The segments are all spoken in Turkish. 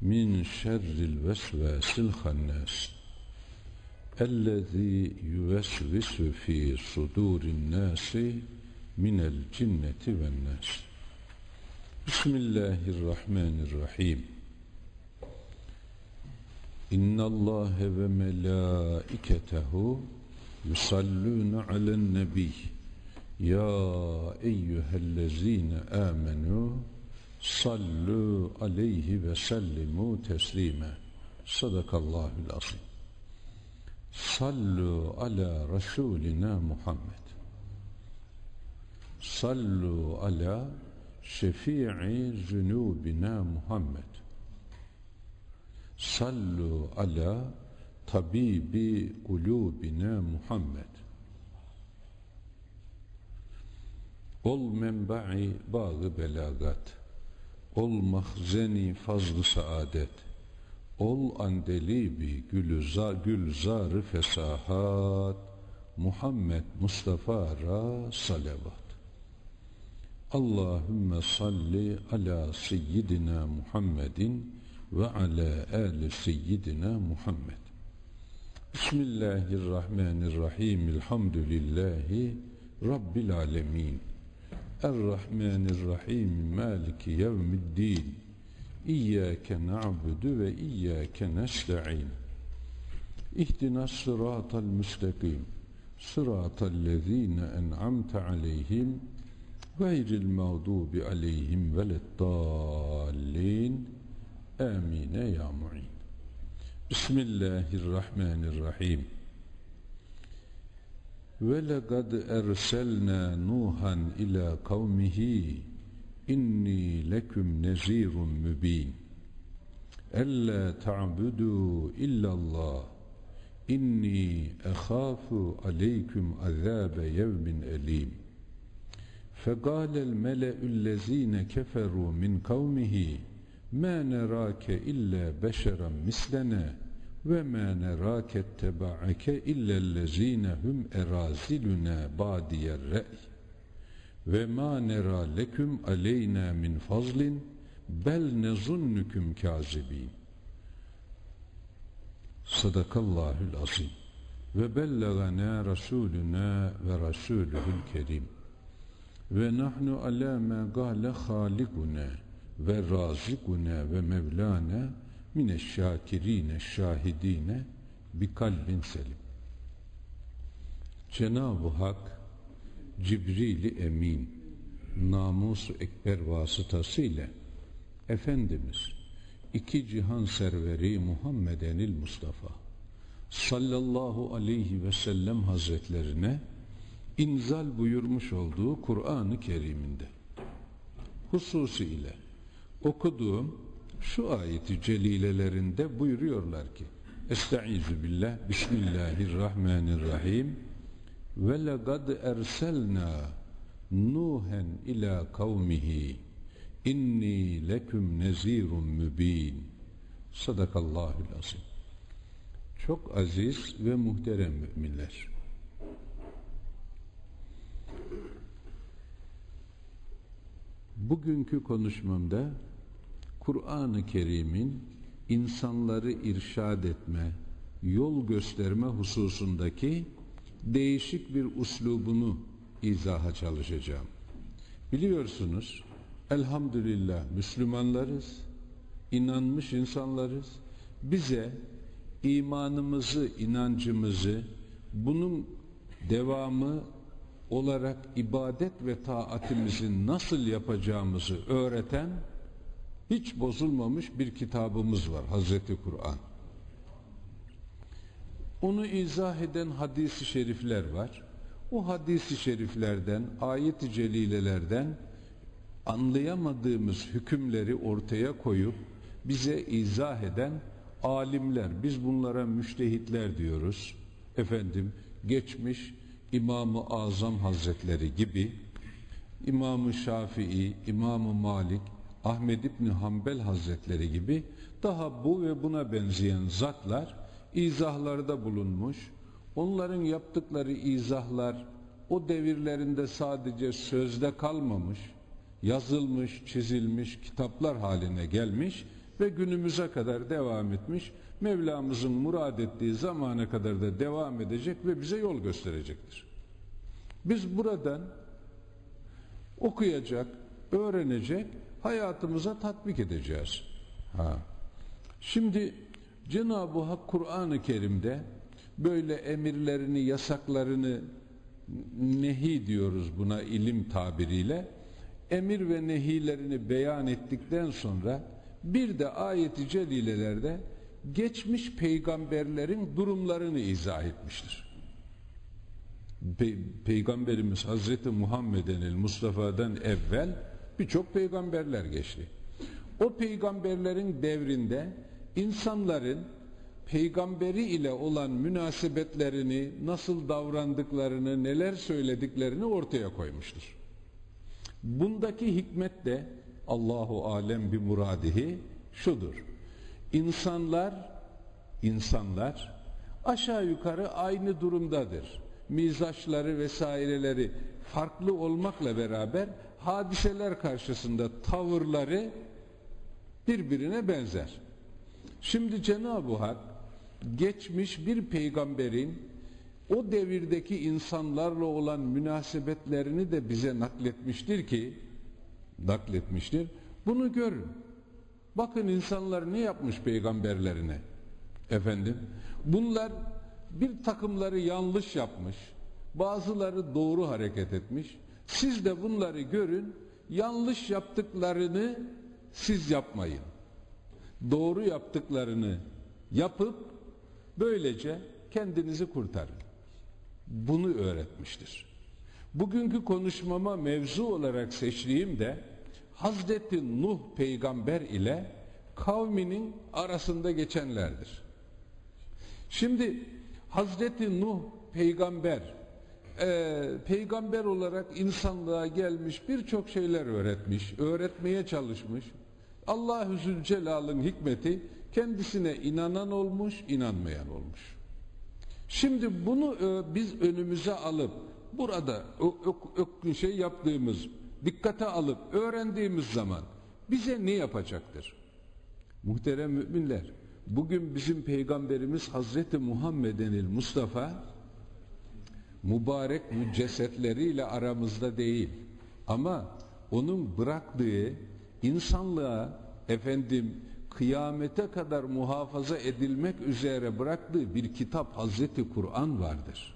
min şerril vesvesil hannas ellezî yüvesvisu fi sudurin nasi minel cinneti ven nas Bismillahirrahmanirrahim. İnna Allah ve melâiketehu yusallûne alen nebiy ya eyyühellezine amenu sallu aleyhi ve sellimu teslime. Sadakallahul azim. Sallu ala rasulina Muhammed. Sallu ala şefii zünubina Muhammed. Sallu ala tabibi kulubina Muhammed. Ol menba'i bağı belagat. Ol mahzeni fazlı saadet. Ol andelibi gülüza, gülzarı fesahat. Muhammed Mustafa ra salavat. Allahümme salli ala seyyidina Muhammedin ve ala ali seyyidina Muhammed. Bismillahirrahmanirrahim. Elhamdülillahi Rabbil alemin. الرحمن الرحيم مالك يوم الدين. إياك نعبد وإياك نستعين. اهدنا الصراط المستقيم. صراط الذين أنعمت عليهم غير المغضوب عليهم ولا الضالين. آمين يا معين. بسم الله الرحمن الرحيم. ve lekad erselna Nuhan ila kavmihi inni leküm nezirun mübin Ella ta'budu illallah inni ekhafu aleyküm azabe yevmin elim فقال الملأ الذين كفروا من قومه ما نراك إلا بشرا مثلنا ve ma nerake tebaake illellezine hum eraziluna badiyer re'y. Ve ma nera leküm aleyna min fazlin bel nezunnüküm kazibin sadakallahül azim ve bellagana rasuluna ve rasuluhul kerim ve nahnu ala ma gale halikuna ve razikuna ve mevlana mine şakirine şahidine bir kalbin selim. Cenab-ı Hak Cibril-i Emin namus ekber vasıtasıyla Efendimiz iki cihan serveri Muhammedenil Mustafa sallallahu aleyhi ve sellem hazretlerine inzal buyurmuş olduğu Kur'an-ı Kerim'inde hususiyle okuduğum şu ayeti celilelerinde buyuruyorlar ki Estaizu billah Bismillahirrahmanirrahim. Ve legad erselna Nuhen ila kavmihi. İnni leküm nezirun mübin. Sadakallahul azim. Çok aziz ve muhterem müminler. Bugünkü konuşmamda Kur'an-ı Kerim'in insanları irşad etme, yol gösterme hususundaki değişik bir uslubunu izaha çalışacağım. Biliyorsunuz elhamdülillah Müslümanlarız, inanmış insanlarız. Bize imanımızı, inancımızı bunun devamı olarak ibadet ve taatimizin nasıl yapacağımızı öğreten hiç bozulmamış bir kitabımız var Hazreti Kur'an. Onu izah eden hadisi şerifler var. O hadisi şeriflerden, ayet-i celilelerden anlayamadığımız hükümleri ortaya koyup bize izah eden alimler. Biz bunlara müştehitler diyoruz. Efendim geçmiş İmam-ı Azam Hazretleri gibi İmam-ı Şafii, İmam-ı Malik, Ahmed İbni Hanbel Hazretleri gibi daha bu ve buna benzeyen zatlar izahlarda bulunmuş. Onların yaptıkları izahlar o devirlerinde sadece sözde kalmamış, yazılmış, çizilmiş kitaplar haline gelmiş ve günümüze kadar devam etmiş. Mevlamızın murad ettiği zamana kadar da devam edecek ve bize yol gösterecektir. Biz buradan okuyacak, öğrenecek, hayatımıza tatbik edeceğiz. Ha. Şimdi Cenab-ı Hak Kur'an-ı Kerim'de böyle emirlerini, yasaklarını nehi diyoruz buna ilim tabiriyle. Emir ve nehilerini beyan ettikten sonra bir de ayeti celilelerde geçmiş peygamberlerin durumlarını izah etmiştir. Pe Peygamberimiz Hazreti Muhammed'in Mustafa'dan evvel birçok peygamberler geçti. O peygamberlerin devrinde insanların peygamberi ile olan münasebetlerini, nasıl davrandıklarını, neler söylediklerini ortaya koymuştur. Bundaki hikmet de Allahu alem bir muradihi şudur. İnsanlar insanlar aşağı yukarı aynı durumdadır. Mizaçları vesaireleri farklı olmakla beraber hadiseler karşısında tavırları birbirine benzer. Şimdi Cenab-ı Hak geçmiş bir peygamberin o devirdeki insanlarla olan münasebetlerini de bize nakletmiştir ki nakletmiştir. Bunu görün. Bakın insanlar ne yapmış peygamberlerine? Efendim, bunlar bir takımları yanlış yapmış, bazıları doğru hareket etmiş. Siz de bunları görün, yanlış yaptıklarını siz yapmayın. Doğru yaptıklarını yapıp böylece kendinizi kurtarın. Bunu öğretmiştir. Bugünkü konuşmama mevzu olarak seçtiğim de Hazreti Nuh peygamber ile kavminin arasında geçenlerdir. Şimdi Hazreti Nuh peygamber e, peygamber olarak insanlığa gelmiş birçok şeyler öğretmiş, öğretmeye çalışmış. Allah-u Zülcelal'ın hikmeti kendisine inanan olmuş, inanmayan olmuş. Şimdi bunu e, biz önümüze alıp burada şey yaptığımız, dikkate alıp öğrendiğimiz zaman bize ne yapacaktır? Muhterem müminler, bugün bizim peygamberimiz Hazreti Muhammed'in Mustafa mübarek cesetleriyle aramızda değil. Ama onun bıraktığı insanlığa efendim kıyamete kadar muhafaza edilmek üzere bıraktığı bir kitap Hazreti Kur'an vardır.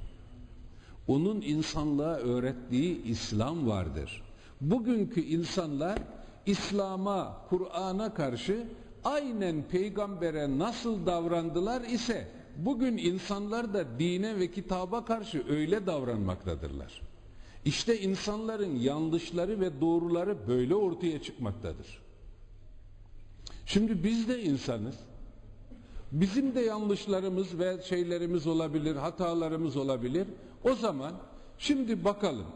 Onun insanlığa öğrettiği İslam vardır. Bugünkü insanlar İslam'a, Kur'an'a karşı aynen peygambere nasıl davrandılar ise bugün insanlar da dine ve kitaba karşı öyle davranmaktadırlar. İşte insanların yanlışları ve doğruları böyle ortaya çıkmaktadır. Şimdi biz de insanız. Bizim de yanlışlarımız ve şeylerimiz olabilir, hatalarımız olabilir. O zaman şimdi bakalım.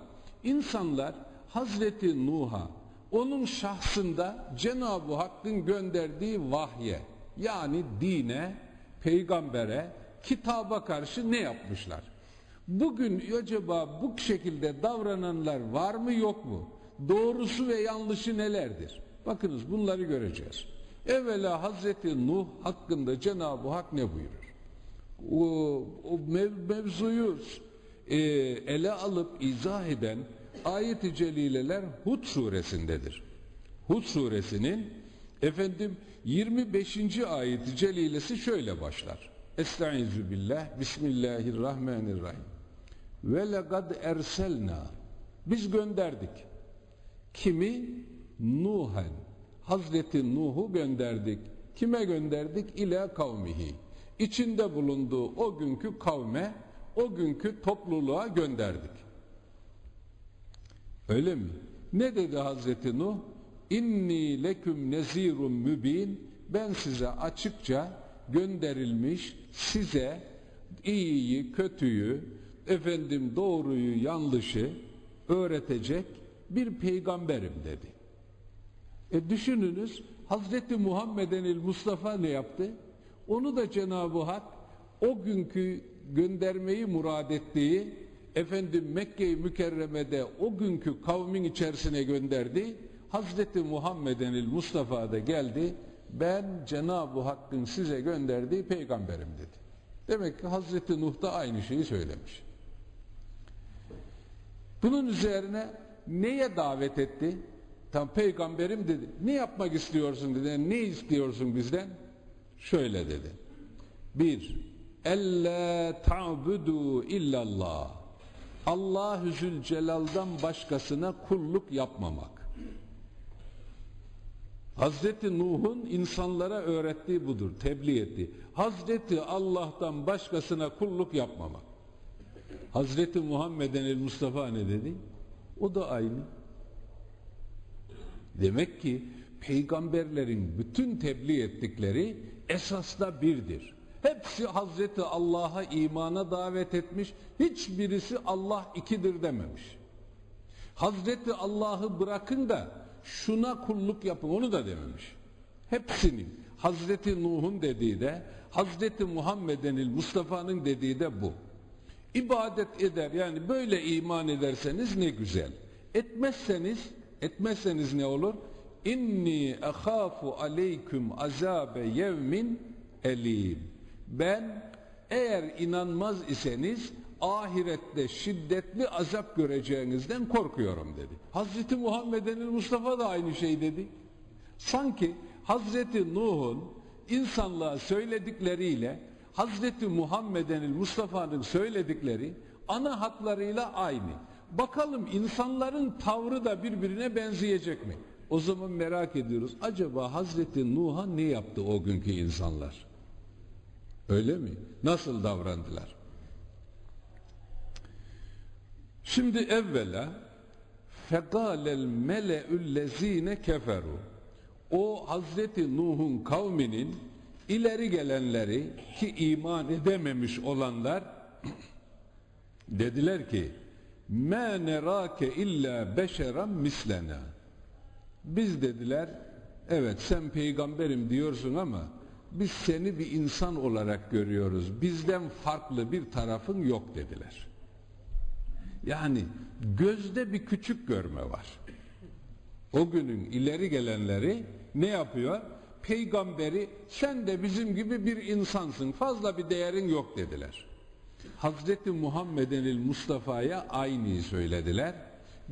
İnsanlar Hazreti Nuh'a onun şahsında Cenab-ı Hakk'ın gönderdiği vahye yani dine, peygambere, kitaba karşı ne yapmışlar? Bugün acaba bu şekilde davrananlar var mı yok mu? Doğrusu ve yanlışı nelerdir? Bakınız bunları göreceğiz. Evvela Hazreti Nuh hakkında Cenab-ı Hak ne buyurur? O, o mev, mevzuyu e, ele alıp izah eden ayet-i celileler Hud suresindedir. Hud suresinin efendim 25. ayet-i celilesi şöyle başlar. Estaizu billah Bismillahirrahmanirrahim. Ve legad erselna biz gönderdik. Kimi? Nuhen Hazreti Nuh'u gönderdik. Kime gönderdik? İle kavmihi. İçinde bulunduğu o günkü kavme, o günkü topluluğa gönderdik. Öyle mi? Ne dedi Hazreti Nuh? İnni leküm nezirun mübin. Ben size açıkça gönderilmiş size iyiyi, kötüyü, efendim doğruyu, yanlışı öğretecek bir peygamberim dedi. E düşününüz Hazreti Muhammeden Mustafa ne yaptı? Onu da Cenab-ı Hak o günkü göndermeyi murad ettiği efendim Mekke-i Mükerreme'de o günkü kavmin içerisine gönderdi. Hazreti Muhammeden Mustafa da geldi. Ben Cenab-ı Hakk'ın size gönderdiği peygamberim dedi. Demek ki Hazreti Nuh da aynı şeyi söylemiş. Bunun üzerine neye davet etti? Tam peygamberim dedi. Ne yapmak istiyorsun dedi. Ne istiyorsun bizden? Şöyle dedi. Bir, elle ta'budu illallah. Allah-u Zülcelal'dan başkasına kulluk yapmamak. Hazreti Nuh'un insanlara öğrettiği budur, tebliğ etti. Hazreti Allah'tan başkasına kulluk yapmamak. Hazreti Muhammeden el Mustafa ne dedi? O da aynı. Demek ki peygamberlerin bütün tebliğ ettikleri esasda birdir. Hepsi Hazreti Allah'a imana davet etmiş. Hiçbirisi Allah ikidir dememiş. Hazreti Allah'ı bırakın da şuna kulluk yapın onu da dememiş. Hepsinin Hazreti Nuh'un dediği de Hazreti Muhammed'in Mustafa'nın dediği de bu. İbadet eder yani böyle iman ederseniz ne güzel. Etmezseniz etmezseniz ne olur? İnni ehafu aleyküm azabe yevmin elim. Ben eğer inanmaz iseniz ahirette şiddetli azap göreceğinizden korkuyorum dedi. Hazreti Muhammed'in Mustafa da aynı şey dedi. Sanki Hazreti Nuh'un insanlığa söyledikleriyle Hazreti Muhammed'in Mustafa'nın söyledikleri ana hatlarıyla aynı. Bakalım insanların tavrı da birbirine benzeyecek mi? O zaman merak ediyoruz. Acaba Hazreti Nuh'a ne yaptı o günkü insanlar? Öyle mi? Nasıl davrandılar? Şimdi evvela fegalel mele'üllezine keferu. O Hazreti Nuh'un kavminin ileri gelenleri ki iman edememiş olanlar dediler ki me nerake illa beşeran mislena. Biz dediler evet sen peygamberim diyorsun ama biz seni bir insan olarak görüyoruz. Bizden farklı bir tarafın yok dediler yani gözde bir küçük görme var. O günün ileri gelenleri ne yapıyor? Peygamberi sen de bizim gibi bir insansın fazla bir değerin yok dediler. Hazreti Muhammed'in Mustafa'ya aynıyı söylediler.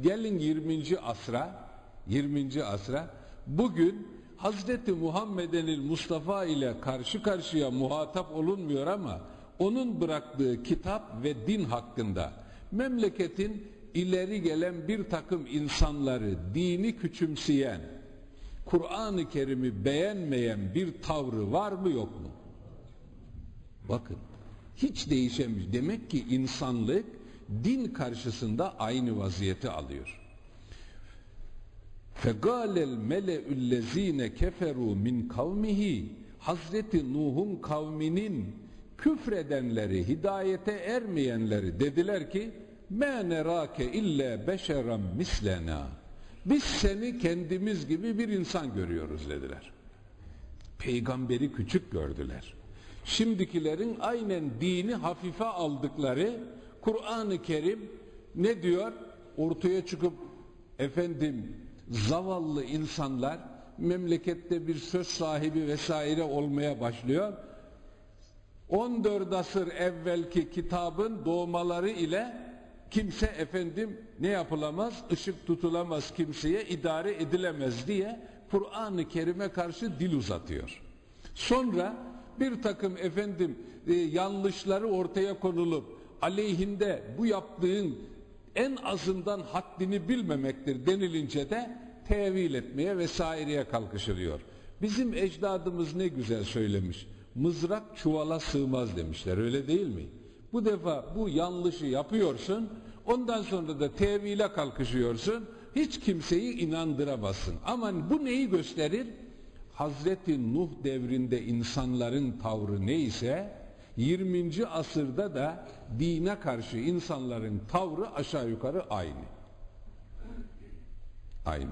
Gelin 20. asra 20. asra bugün Hazreti Muhammed'in Mustafa ile karşı karşıya muhatap olunmuyor ama onun bıraktığı kitap ve din hakkında memleketin ileri gelen bir takım insanları dini küçümseyen, Kur'an-ı Kerim'i beğenmeyen bir tavrı var mı yok mu? Bakın hiç değişemiş. Demek ki insanlık din karşısında aynı vaziyeti alıyor. فَقَالَ الْمَلَئُ الَّذ۪ينَ كَفَرُوا min kavmihi Hazreti Nuh'un kavminin küfredenleri, hidayete ermeyenleri dediler ki مَا نَرَاكَ اِلَّا بَشَرًا mislena. Biz seni kendimiz gibi bir insan görüyoruz dediler. Peygamberi küçük gördüler. Şimdikilerin aynen dini hafife aldıkları Kur'an-ı Kerim ne diyor? Ortaya çıkıp efendim zavallı insanlar memlekette bir söz sahibi vesaire olmaya başlıyor 14 asır evvelki kitabın doğmaları ile kimse efendim ne yapılamaz? ışık tutulamaz kimseye idare edilemez diye Kur'an-ı Kerim'e karşı dil uzatıyor. Sonra bir takım efendim e, yanlışları ortaya konulup aleyhinde bu yaptığın en azından haddini bilmemektir denilince de tevil etmeye vesaireye kalkışılıyor. Bizim ecdadımız ne güzel söylemiş mızrak çuvala sığmaz demişler öyle değil mi? Bu defa bu yanlışı yapıyorsun ondan sonra da tevile kalkışıyorsun hiç kimseyi inandıramazsın. Ama bu neyi gösterir? Hazreti Nuh devrinde insanların tavrı neyse 20. asırda da dine karşı insanların tavrı aşağı yukarı aynı. Aynı.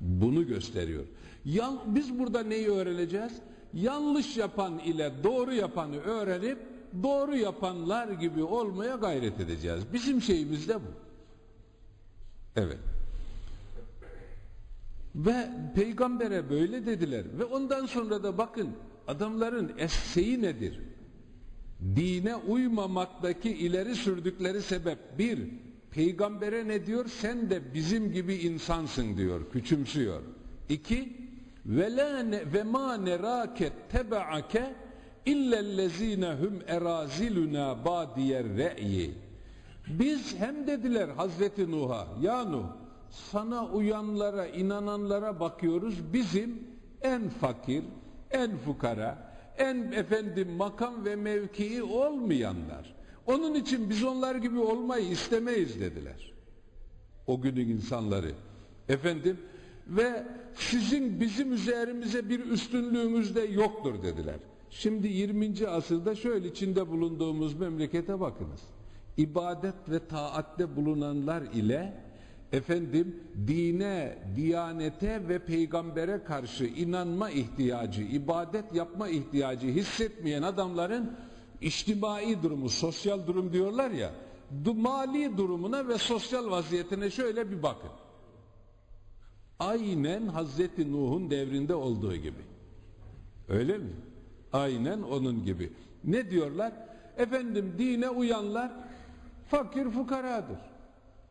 Bunu gösteriyor. Yan, biz burada neyi öğreneceğiz? Yanlış yapan ile doğru yapanı öğrenip doğru yapanlar gibi olmaya gayret edeceğiz. Bizim şeyimiz de bu. Evet. Ve peygambere böyle dediler. Ve ondan sonra da bakın adamların esseği nedir? Dine uymamaktaki ileri sürdükleri sebep bir, peygambere ne diyor? Sen de bizim gibi insansın diyor, küçümsüyor. İki, ve la ve ma nerake tebaake illellezine hum eraziluna badiyer re'yi. Biz hem dediler Hazreti Nuh'a, ya Nuh sana uyanlara, inananlara bakıyoruz. Bizim en fakir, en fukara, en efendim makam ve mevkii olmayanlar. Onun için biz onlar gibi olmayı istemeyiz dediler. O günün insanları. Efendim ve sizin bizim üzerimize bir üstünlüğünüz de yoktur dediler. Şimdi 20. asırda şöyle içinde bulunduğumuz memlekete bakınız. İbadet ve taatte bulunanlar ile efendim dine, diyanete ve peygambere karşı inanma ihtiyacı, ibadet yapma ihtiyacı hissetmeyen adamların içtimai durumu, sosyal durum diyorlar ya, mali durumuna ve sosyal vaziyetine şöyle bir bakın. Aynen Hazreti Nuh'un devrinde olduğu gibi. Öyle mi? Aynen onun gibi. Ne diyorlar? Efendim dine uyanlar fakir fukaradır.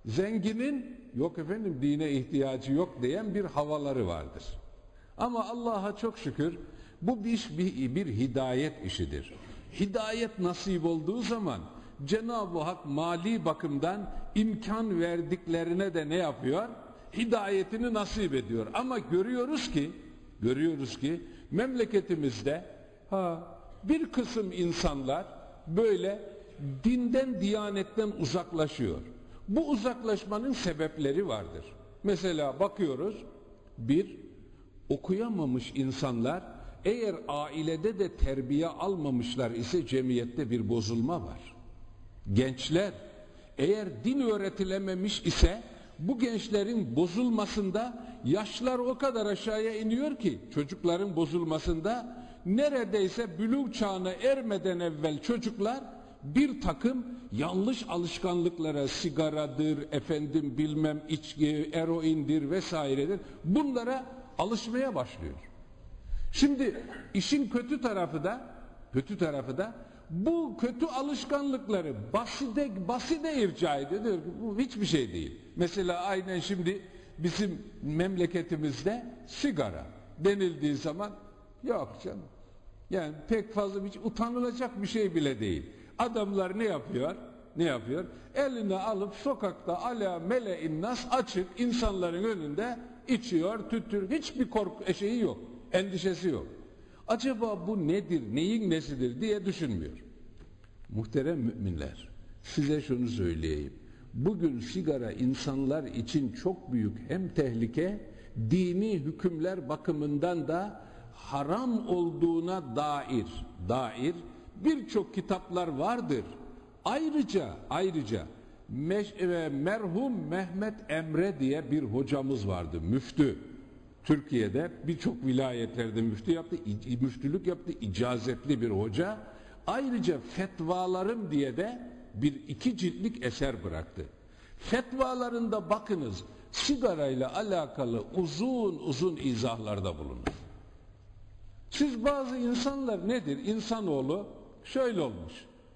Zenginin yok efendim dine ihtiyacı yok diyen bir havaları vardır. Ama Allah'a çok şükür bu iş, bir, bir hidayet işidir. Hidayet nasip olduğu zaman Cenab-ı Hak mali bakımdan imkan verdiklerine de ne yapıyor? Hidayetini nasip ediyor. Ama görüyoruz ki, görüyoruz ki memleketimizde ha bir kısım insanlar böyle dinden, diyanetten uzaklaşıyor. Bu uzaklaşmanın sebepleri vardır. Mesela bakıyoruz, bir, okuyamamış insanlar eğer ailede de terbiye almamışlar ise cemiyette bir bozulma var. Gençler eğer din öğretilememiş ise bu gençlerin bozulmasında yaşlar o kadar aşağıya iniyor ki çocukların bozulmasında neredeyse bülük çağına ermeden evvel çocuklar bir takım yanlış alışkanlıklara sigaradır, efendim bilmem içki, eroindir vesairedir. Bunlara alışmaya başlıyor. Şimdi işin kötü tarafı da kötü tarafı da bu kötü alışkanlıkları baside, baside irca ediyor. Diyor ki bu hiçbir şey değil. Mesela aynen şimdi bizim memleketimizde sigara denildiği zaman yok canım. Yani pek fazla hiç utanılacak bir şey bile değil. Adamlar ne yapıyor? Ne yapıyor? Eline alıp sokakta ala mele nas açık insanların önünde içiyor, tütür. Hiçbir korku şeyi yok. Endişesi yok. Acaba bu nedir, neyin nesidir diye düşünmüyor. Muhterem müminler, size şunu söyleyeyim. Bugün sigara insanlar için çok büyük hem tehlike, dini hükümler bakımından da haram olduğuna dair, dair birçok kitaplar vardır. Ayrıca ayrıca e, merhum Mehmet Emre diye bir hocamız vardı, müftü. Türkiye'de birçok vilayetlerde müftü yaptı, müftülük yaptı, icazetli bir hoca. Ayrıca fetvalarım diye de bir iki ciltlik eser bıraktı. Fetvalarında bakınız sigarayla alakalı uzun uzun izahlarda bulunur. Siz bazı insanlar nedir? İnsanoğlu şöyle olmuş.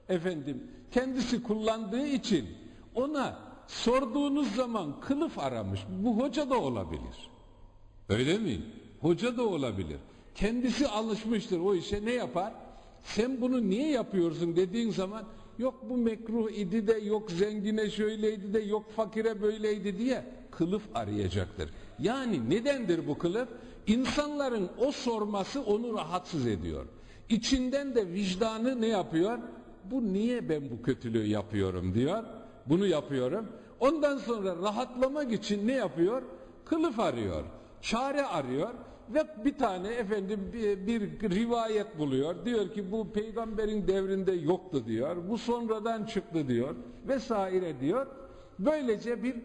Efendim kendisi kullandığı için ona sorduğunuz zaman kılıf aramış. Bu hoca da olabilir. Öyle mi? Hoca da olabilir. Kendisi alışmıştır o işe ne yapar? Sen bunu niye yapıyorsun dediğin zaman yok bu mekruh idi de yok zengine şöyleydi de yok fakire böyleydi diye kılıf arayacaktır. Yani nedendir bu kılıf? İnsanların o sorması onu rahatsız ediyor. İçinden de vicdanı ne yapıyor? Bu niye ben bu kötülüğü yapıyorum diyor. Bunu yapıyorum. Ondan sonra rahatlamak için ne yapıyor? Kılıf arıyor, çare arıyor ve bir tane efendim bir, bir rivayet buluyor. Diyor ki bu peygamberin devrinde yoktu diyor. Bu sonradan çıktı diyor vesaire diyor. Böylece bir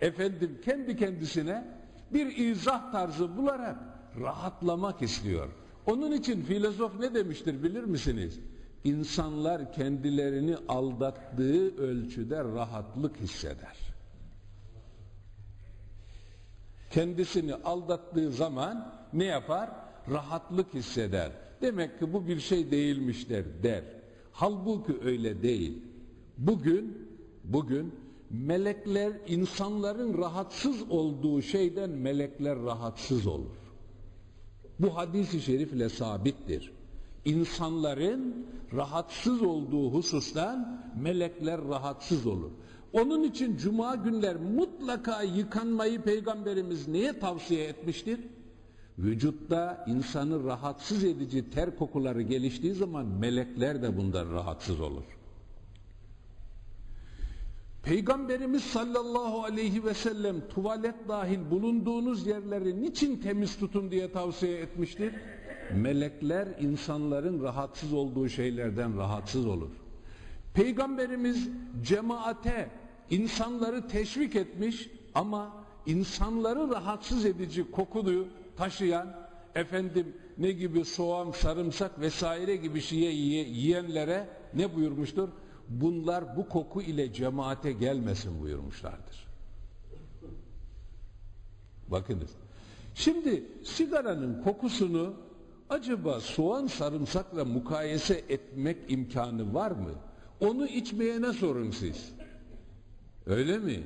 efendim kendi kendisine bir izah tarzı bularak rahatlamak istiyor. Onun için filozof ne demiştir bilir misiniz? İnsanlar kendilerini aldattığı ölçüde rahatlık hisseder. Kendisini aldattığı zaman ne yapar? Rahatlık hisseder. Demek ki bu bir şey değilmişler der. Halbuki öyle değil. Bugün bugün melekler insanların rahatsız olduğu şeyden melekler rahatsız olur. Bu hadisi şerifle sabittir. İnsanların rahatsız olduğu husustan melekler rahatsız olur. Onun için cuma günler mutlaka yıkanmayı peygamberimiz niye tavsiye etmiştir? Vücutta insanı rahatsız edici ter kokuları geliştiği zaman melekler de bundan rahatsız olur. Peygamberimiz sallallahu aleyhi ve sellem tuvalet dahil bulunduğunuz yerleri niçin temiz tutun diye tavsiye etmiştir? Melekler insanların rahatsız olduğu şeylerden rahatsız olur. Peygamberimiz cemaate insanları teşvik etmiş ama insanları rahatsız edici kokuyu taşıyan efendim ne gibi soğan, sarımsak vesaire gibi şeye yiyenlere ne buyurmuştur? bunlar bu koku ile cemaate gelmesin buyurmuşlardır. Bakınız. Şimdi sigaranın kokusunu acaba soğan sarımsakla mukayese etmek imkanı var mı? Onu içmeyene sorun siz. Öyle mi?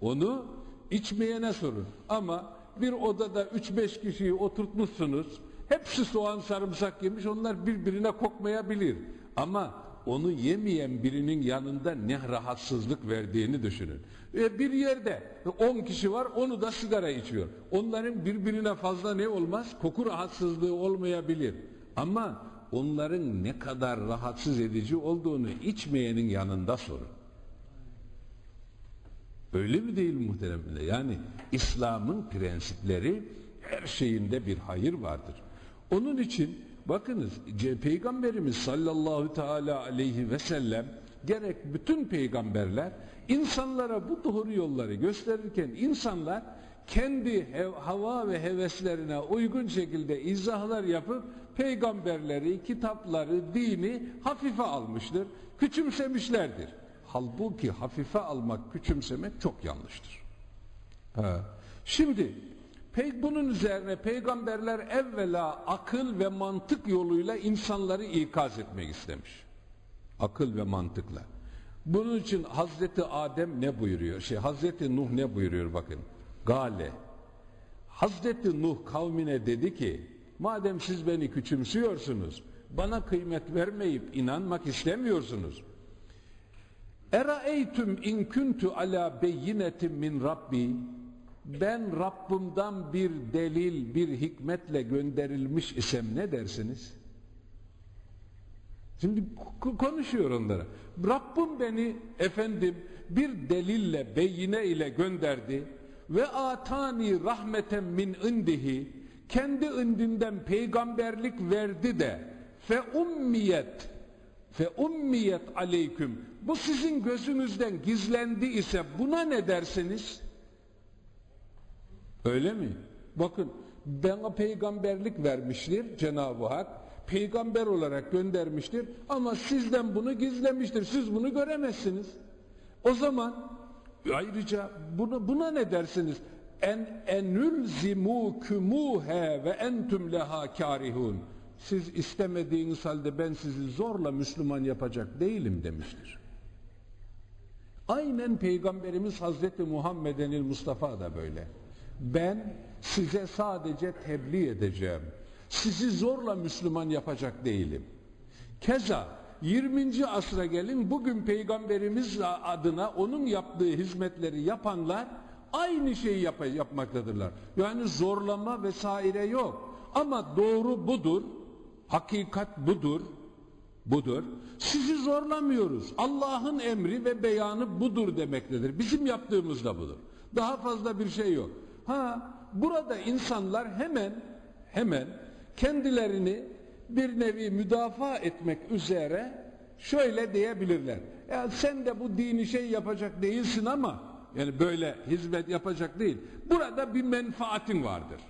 Onu içmeyene sorun. Ama bir odada 3-5 kişiyi oturtmuşsunuz. Hepsi soğan sarımsak yemiş. Onlar birbirine kokmayabilir. Ama onu yemeyen birinin yanında ne rahatsızlık verdiğini düşünün. E bir yerde 10 kişi var onu da sigara içiyor. Onların birbirine fazla ne olmaz? Koku rahatsızlığı olmayabilir. Ama onların ne kadar rahatsız edici olduğunu içmeyenin yanında sorun. Öyle mi değil muhteremler? Yani İslam'ın prensipleri her şeyinde bir hayır vardır. Onun için Bakınız Peygamberimiz sallallahu teala aleyhi ve sellem gerek bütün peygamberler insanlara bu doğru yolları gösterirken insanlar kendi hava ve heveslerine uygun şekilde izahlar yapıp peygamberleri, kitapları, dini hafife almıştır, küçümsemişlerdir. Halbuki hafife almak, küçümsemek çok yanlıştır. Ha. Şimdi bunun üzerine peygamberler evvela akıl ve mantık yoluyla insanları ikaz etmek istemiş. Akıl ve mantıkla. Bunun için Hazreti Adem ne buyuruyor? Şey Hazreti Nuh ne buyuruyor bakın. Gale. Hazreti Nuh kavmine dedi ki madem siz beni küçümsüyorsunuz bana kıymet vermeyip inanmak istemiyorsunuz. Eraeytüm in kuntu ala beyinetin min rabbi ben Rabbimden bir delil, bir hikmetle gönderilmiş isem ne dersiniz? Şimdi konuşuyor onlara. Rabbim beni efendim bir delille, beyine ile gönderdi ve atani rahmeten min indihi kendi indinden peygamberlik verdi de fe ummiyet fe ummiyet aleyküm bu sizin gözünüzden gizlendi ise buna ne dersiniz? Öyle mi? Bakın bana peygamberlik vermiştir Cenab-ı Hak. Peygamber olarak göndermiştir ama sizden bunu gizlemiştir. Siz bunu göremezsiniz. O zaman ayrıca buna, buna ne dersiniz? En enülzimukumuhe ve entüm leha karihun. Siz istemediğiniz halde ben sizi zorla Müslüman yapacak değilim demiştir. Aynen Peygamberimiz Hazreti Muhammedenil Mustafa da böyle. Ben size sadece tebliğ edeceğim. Sizi zorla Müslüman yapacak değilim. Keza 20. asra gelin bugün peygamberimiz adına onun yaptığı hizmetleri yapanlar aynı şeyi yap yapmaktadırlar. Yani zorlama vesaire yok. Ama doğru budur, hakikat budur. budur. Sizi zorlamıyoruz. Allah'ın emri ve beyanı budur demektedir. Bizim yaptığımız da budur. Daha fazla bir şey yok. Ha burada insanlar hemen hemen kendilerini bir nevi müdafaa etmek üzere şöyle diyebilirler. Ya sen de bu dini şey yapacak değilsin ama yani böyle hizmet yapacak değil. Burada bir menfaatin vardır.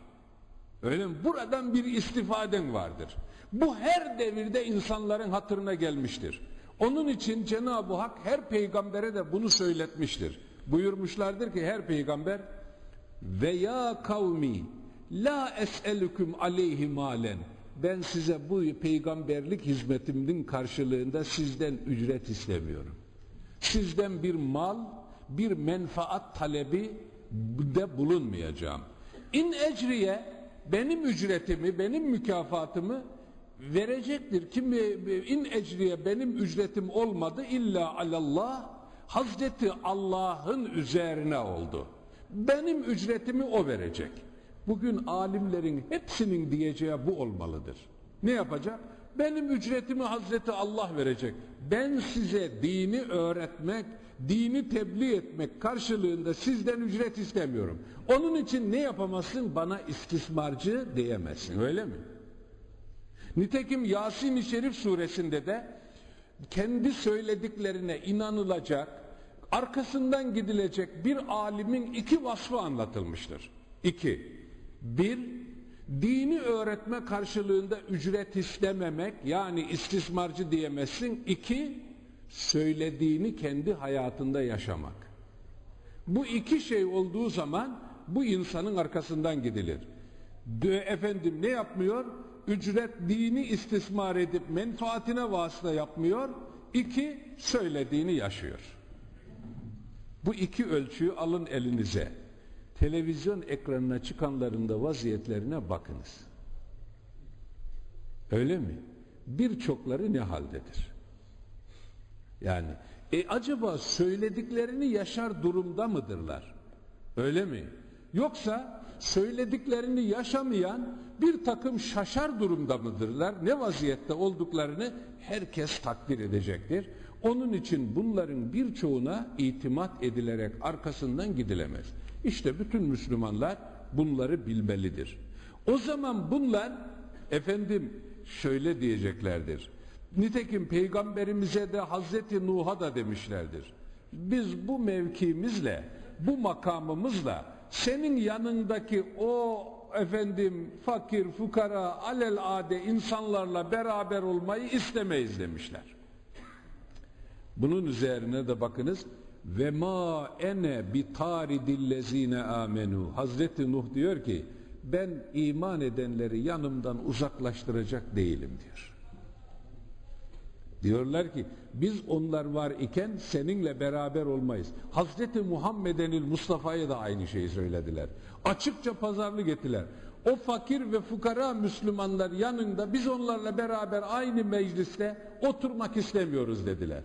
Öyle mi? Buradan bir istifaden vardır. Bu her devirde insanların hatırına gelmiştir. Onun için Cenab-ı Hak her peygambere de bunu söyletmiştir. Buyurmuşlardır ki her peygamber ve ya kavmi la es'elüküm aleyhi malen ben size bu peygamberlik hizmetimin karşılığında sizden ücret istemiyorum. Sizden bir mal, bir menfaat talebi de bulunmayacağım. İn ecriye benim ücretimi, benim mükafatımı verecektir. Kim in ecriye benim ücretim olmadı illa alallah Hazreti Allah'ın üzerine oldu. Benim ücretimi o verecek. Bugün alimlerin hepsinin diyeceği bu olmalıdır. Ne yapacak? Benim ücretimi Hazreti Allah verecek. Ben size dini öğretmek, dini tebliğ etmek karşılığında sizden ücret istemiyorum. Onun için ne yapamazsın? Bana istismarcı diyemezsin. Öyle mi? Nitekim Yasin-i Şerif suresinde de kendi söylediklerine inanılacak, arkasından gidilecek bir alimin iki vasfı anlatılmıştır. İki, bir, dini öğretme karşılığında ücret istememek yani istismarcı diyemezsin. İki, söylediğini kendi hayatında yaşamak. Bu iki şey olduğu zaman bu insanın arkasından gidilir. De, efendim ne yapmıyor? Ücret dini istismar edip menfaatine vasıta yapmıyor. İki, söylediğini yaşıyor. Bu iki ölçüyü alın elinize televizyon ekranına çıkanların vaziyetlerine bakınız. Öyle mi? Birçokları ne haldedir? Yani e acaba söylediklerini yaşar durumda mıdırlar? Öyle mi? Yoksa söylediklerini yaşamayan bir takım şaşar durumda mıdırlar? Ne vaziyette olduklarını herkes takdir edecektir. Onun için bunların birçoğuna itimat edilerek arkasından gidilemez. İşte bütün Müslümanlar bunları bilmelidir. O zaman bunlar efendim şöyle diyeceklerdir. Nitekim peygamberimize de Hazreti Nuh'a da demişlerdir. Biz bu mevkimizle, bu makamımızla senin yanındaki o efendim fakir, fukara, alel ade insanlarla beraber olmayı istemeyiz demişler. Bunun üzerine de bakınız ve ma ene bi taridillezine amenu. Hazreti Nuh diyor ki ben iman edenleri yanımdan uzaklaştıracak değilim diyor. Diyorlar ki biz onlar var iken seninle beraber olmayız. Hazreti Muhammedenil Mustafa'ya da aynı şeyi söylediler. Açıkça pazarlık ettiler. O fakir ve fukara Müslümanlar yanında biz onlarla beraber aynı mecliste oturmak istemiyoruz dediler.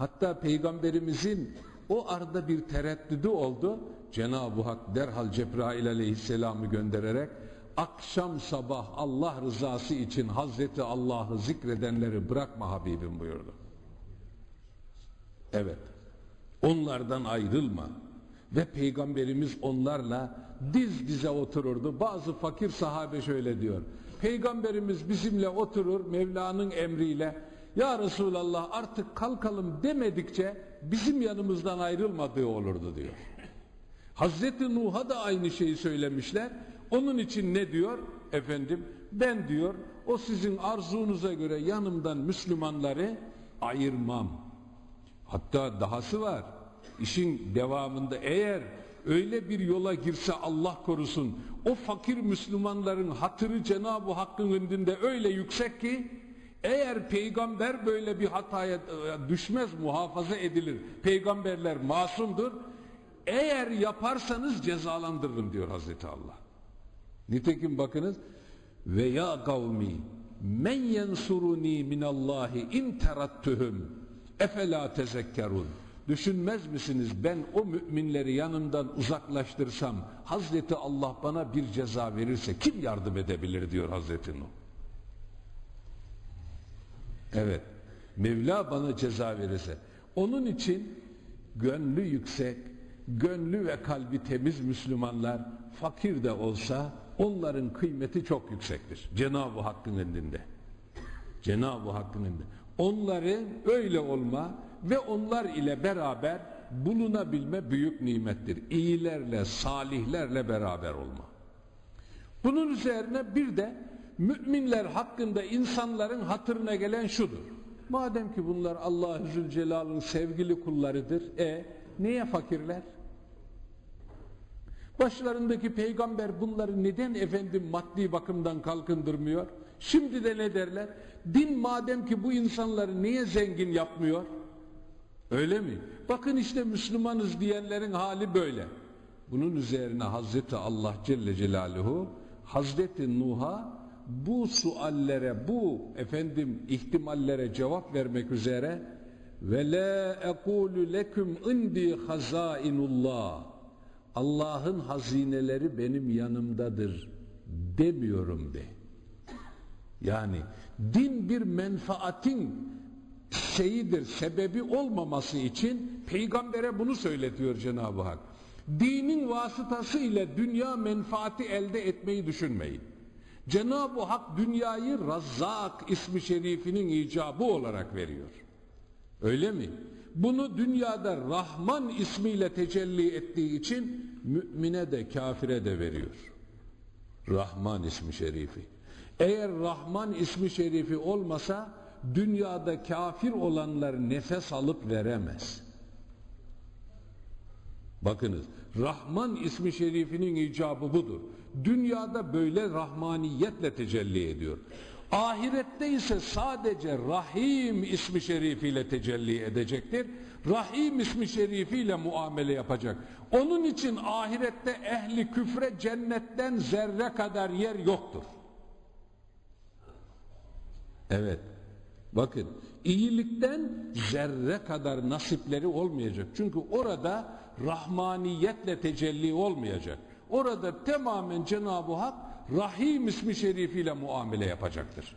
Hatta peygamberimizin o arada bir tereddüdü oldu. Cenab-ı Hak derhal Cebrail aleyhisselamı göndererek akşam sabah Allah rızası için Hazreti Allah'ı zikredenleri bırakma Habibim buyurdu. Evet. Onlardan ayrılma. Ve peygamberimiz onlarla diz dize otururdu. Bazı fakir sahabe şöyle diyor. Peygamberimiz bizimle oturur Mevla'nın emriyle ya Resulallah artık kalkalım demedikçe bizim yanımızdan ayrılmadığı olurdu diyor. Hazreti Nuh'a da aynı şeyi söylemişler. Onun için ne diyor? Efendim ben diyor o sizin arzunuza göre yanımdan Müslümanları ayırmam. Hatta dahası var. İşin devamında eğer öyle bir yola girse Allah korusun o fakir Müslümanların hatırı Cenab-ı Hakk'ın önünde öyle yüksek ki eğer peygamber böyle bir hataya e, düşmez muhafaza edilir. Peygamberler masumdur. Eğer yaparsanız cezalandırırım diyor Hazreti Allah. Nitekim bakınız ve ya kavmi men yensuruni minallahi in terattuhum efela tezekkerun Düşünmez misiniz ben o müminleri yanımdan uzaklaştırsam Hazreti Allah bana bir ceza verirse kim yardım edebilir diyor Hazreti Nuh. Evet. Mevla bana ceza verirse. Onun için gönlü yüksek, gönlü ve kalbi temiz Müslümanlar fakir de olsa onların kıymeti çok yüksektir. Cenab-ı Hakk'ın indinde. Cenab-ı Hakk'ın indinde. Onların öyle olma ve onlar ile beraber bulunabilme büyük nimettir. İyilerle, salihlerle beraber olma. Bunun üzerine bir de müminler hakkında insanların hatırına gelen şudur. Madem ki bunlar Allah-u Zülcelal'ın sevgili kullarıdır, e niye fakirler? Başlarındaki peygamber bunları neden efendim maddi bakımdan kalkındırmıyor? Şimdi de ne derler? Din madem ki bu insanları niye zengin yapmıyor? Öyle mi? Bakın işte Müslümanız diyenlerin hali böyle. Bunun üzerine Hazreti Allah Celle Celaluhu Hazreti Nuh'a bu suallere, bu efendim ihtimallere cevap vermek üzere ve la ekulu leküm indi hazainullah Allah'ın hazineleri benim yanımdadır demiyorum de. Yani din bir menfaatin şeyidir, sebebi olmaması için peygambere bunu söyletiyor Cenab-ı Hak. Dinin vasıtası ile dünya menfaati elde etmeyi düşünmeyin. Cenab-ı Hak dünyayı Razzak ismi şerifinin icabı olarak veriyor. Öyle mi? Bunu dünyada Rahman ismiyle tecelli ettiği için mümine de kafire de veriyor. Rahman ismi şerifi. Eğer Rahman ismi şerifi olmasa dünyada kafir olanlar nefes alıp veremez. Bakınız Rahman ismi şerifinin icabı budur. Dünyada böyle rahmaniyetle tecelli ediyor. Ahirette ise sadece Rahim ismi şerifiyle tecelli edecektir. Rahim ismi şerifiyle muamele yapacak. Onun için ahirette ehli küfre cennetten zerre kadar yer yoktur. Evet. Bakın iyilikten zerre kadar nasipleri olmayacak. Çünkü orada rahmaniyetle tecelli olmayacak. Orada tamamen Cenab-ı Hak Rahim ismi şerifiyle muamele yapacaktır.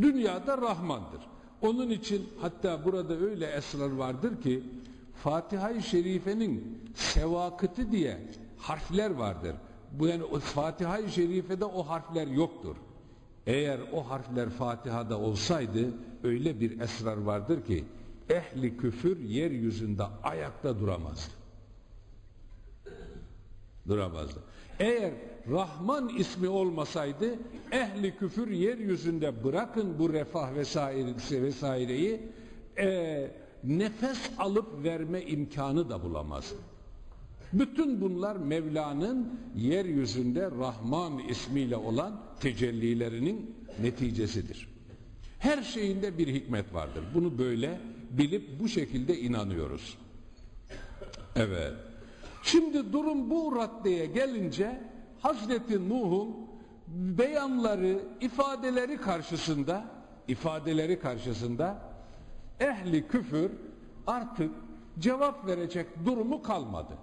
Dünyada Rahmandır. Onun için hatta burada öyle esrar vardır ki Fatiha-i Şerife'nin sevakıtı diye harfler vardır. Bu yani Fatiha-i Şerife'de o harfler yoktur. Eğer o harfler Fatiha'da olsaydı öyle bir esrar vardır ki ehli küfür yeryüzünde ayakta duramazdı. Duramazdı. Eğer Rahman ismi olmasaydı ehli küfür yeryüzünde bırakın bu refah vesaire, vesaireyi e, nefes alıp verme imkanı da bulamazdı. Bütün bunlar Mevla'nın yeryüzünde Rahman ismiyle olan tecellilerinin neticesidir. Her şeyinde bir hikmet vardır. Bunu böyle bilip bu şekilde inanıyoruz. Evet. Şimdi durum bu raddeye gelince Hazreti Nuh'un beyanları, ifadeleri karşısında ifadeleri karşısında ehli küfür artık cevap verecek durumu kalmadı.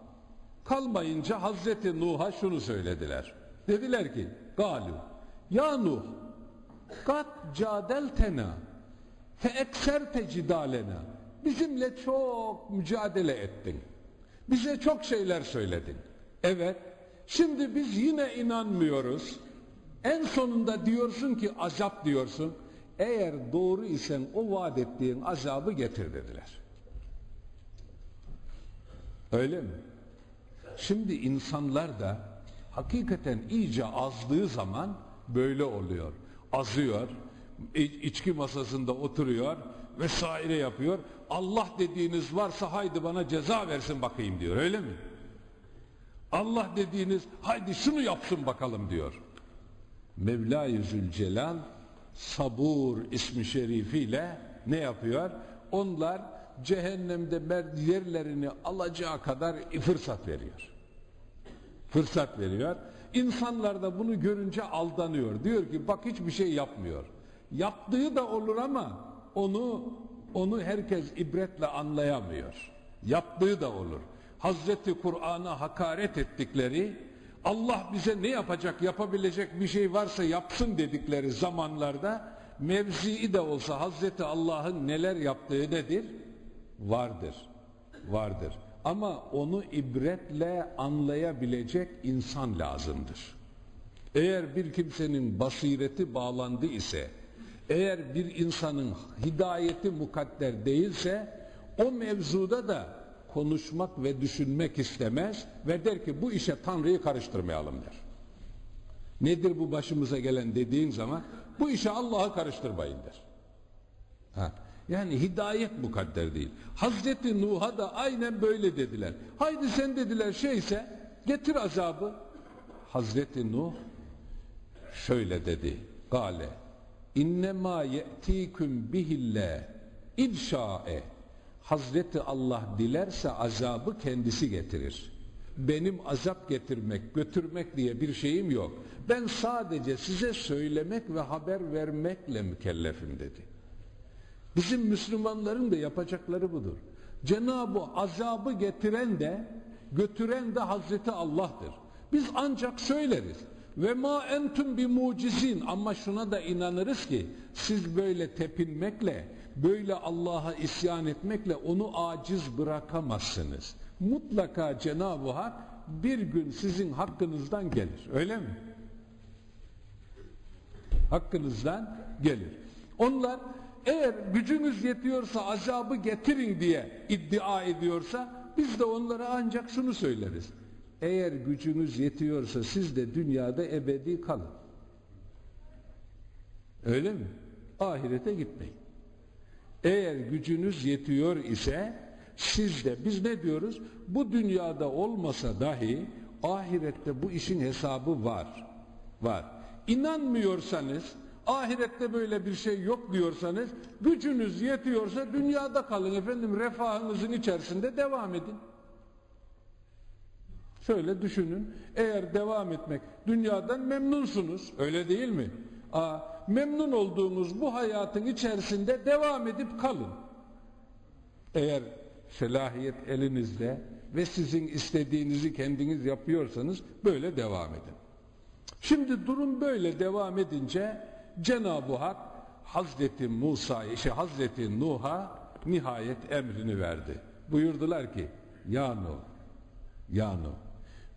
Kalmayınca Hazreti Nuh'a şunu söylediler. Dediler ki, Galu, ya Nuh, kat cadeltena fe ekserte cidalena. Bizimle çok mücadele ettin. Bize çok şeyler söyledin. Evet, şimdi biz yine inanmıyoruz. En sonunda diyorsun ki azap diyorsun. Eğer doğru isen o vaat ettiğin azabı getir dediler. Öyle mi? Şimdi insanlar da hakikaten iyice azdığı zaman böyle oluyor. Azıyor, içki masasında oturuyor vesaire yapıyor. Allah dediğiniz varsa haydi bana ceza versin bakayım diyor öyle mi? Allah dediğiniz haydi şunu yapsın bakalım diyor. Mevla-i Zülcelal sabur ismi şerifiyle ne yapıyor? Onlar cehennemde yerlerini alacağı kadar fırsat veriyor. Fırsat veriyor. İnsanlar da bunu görünce aldanıyor. Diyor ki bak hiçbir şey yapmıyor. Yaptığı da olur ama onu onu herkes ibretle anlayamıyor. Yaptığı da olur. Hazreti Kur'an'a hakaret ettikleri, Allah bize ne yapacak, yapabilecek bir şey varsa yapsın dedikleri zamanlarda mevzii de olsa Hazreti Allah'ın neler yaptığı nedir? Vardır. Vardır. Ama onu ibretle anlayabilecek insan lazımdır. Eğer bir kimsenin basireti bağlandı ise, eğer bir insanın hidayeti mukadder değilse, o mevzuda da konuşmak ve düşünmek istemez ve der ki bu işe Tanrı'yı karıştırmayalım der. Nedir bu başımıza gelen dediğin zaman bu işe Allah'ı karıştırmayın der. Ha. Yani hidayet mukadder değil. Hazreti Nuh'a da aynen böyle dediler. Haydi sen dediler şeyse getir azabı. Hazreti Nuh şöyle dedi. Gale innema ye'tiküm bihille idşa'e Hazreti Allah dilerse azabı kendisi getirir. Benim azap getirmek, götürmek diye bir şeyim yok. Ben sadece size söylemek ve haber vermekle mükellefim dedi. Bizim Müslümanların da yapacakları budur. Cenab-ı azabı getiren de, götüren de Hazreti Allah'tır. Biz ancak söyleriz. Ve ma entum bi mucizin ama şuna da inanırız ki siz böyle tepinmekle, böyle Allah'a isyan etmekle onu aciz bırakamazsınız. Mutlaka Cenab-ı Hak bir gün sizin hakkınızdan gelir. Öyle mi? Hakkınızdan gelir. Onlar eğer gücünüz yetiyorsa azabı getirin diye iddia ediyorsa biz de onlara ancak şunu söyleriz. Eğer gücünüz yetiyorsa siz de dünyada ebedi kalın. Öyle mi? Ahirete gitmeyin. Eğer gücünüz yetiyor ise siz de biz ne diyoruz? Bu dünyada olmasa dahi ahirette bu işin hesabı var. Var. İnanmıyorsanız ahirette böyle bir şey yok diyorsanız gücünüz yetiyorsa dünyada kalın efendim refahınızın içerisinde devam edin. Şöyle düşünün. Eğer devam etmek, dünyadan memnunsunuz. Öyle değil mi? Aa, memnun olduğunuz bu hayatın içerisinde devam edip kalın. Eğer selahiyet elinizde ve sizin istediğinizi kendiniz yapıyorsanız böyle devam edin. Şimdi durum böyle devam edince Cenab-ı Hak Hazreti Musa'ya, işte Hazreti Nuh'a nihayet emrini verdi. Buyurdular ki, Ya Nuh, Ya Nuh,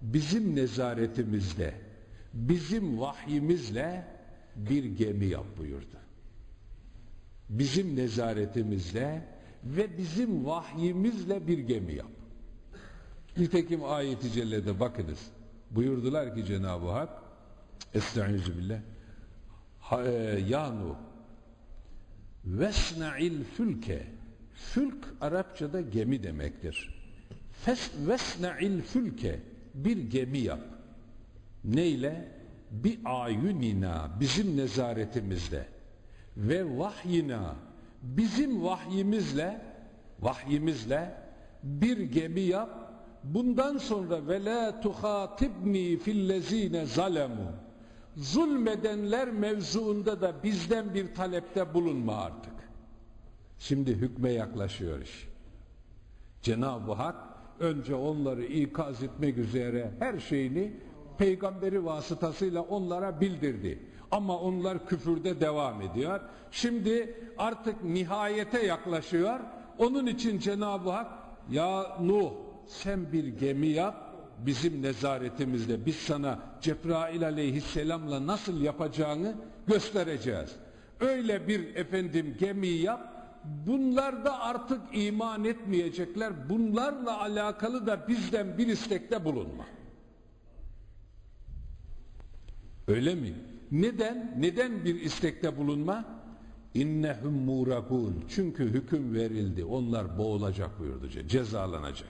bizim nezaretimizde, bizim vahyimizle bir gemi yap buyurdu. Bizim nezaretimizle ve bizim vahyimizle bir gemi yap. Nitekim ayeti cellede bakınız. Buyurdular ki Cenab-ı Hak Estaizu billah e, Ya Nuh Vesna'il fülke Fülk Arapçada gemi demektir. Vesna'il fülke bir gemi yap. Neyle? Bir ayunina bizim nezaretimizde ve vahyina bizim vahyimizle vahyimizle bir gemi yap. Bundan sonra ve la tuhatibni fillezine zalemu zulmedenler mevzuunda da bizden bir talepte bulunma artık. Şimdi hükme yaklaşıyor iş. Cenab-ı Hak önce onları ikaz etmek üzere her şeyini peygamberi vasıtasıyla onlara bildirdi. Ama onlar küfürde devam ediyor. Şimdi artık nihayete yaklaşıyor. Onun için Cenab-ı Hak ya Nuh sen bir gemi yap bizim nezaretimizde biz sana Cebrail aleyhisselamla nasıl yapacağını göstereceğiz. Öyle bir efendim gemi yap bunlar da artık iman etmeyecekler. Bunlarla alakalı da bizden bir istekte bulunma. Öyle mi? Neden? Neden bir istekte bulunma? İnnehum muragun. Çünkü hüküm verildi. Onlar boğulacak buyurdu. Cezalanacak.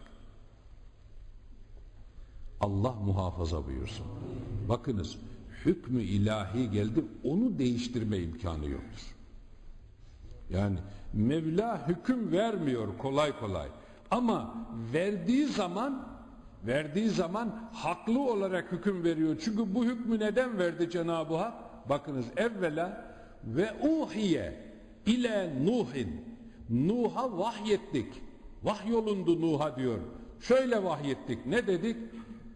Allah muhafaza buyursun. Bakınız hükmü ilahi geldi onu değiştirme imkanı yoktur. Yani Mevla hüküm vermiyor kolay kolay. Ama verdiği zaman verdiği zaman haklı olarak hüküm veriyor. Çünkü bu hükmü neden verdi Cenab-ı Hak? Bakınız evvela ve uhiye ile Nuhin Nuh'a vahyettik. Vahyolundu Nuh'a diyor. Şöyle vahyettik. Ne dedik?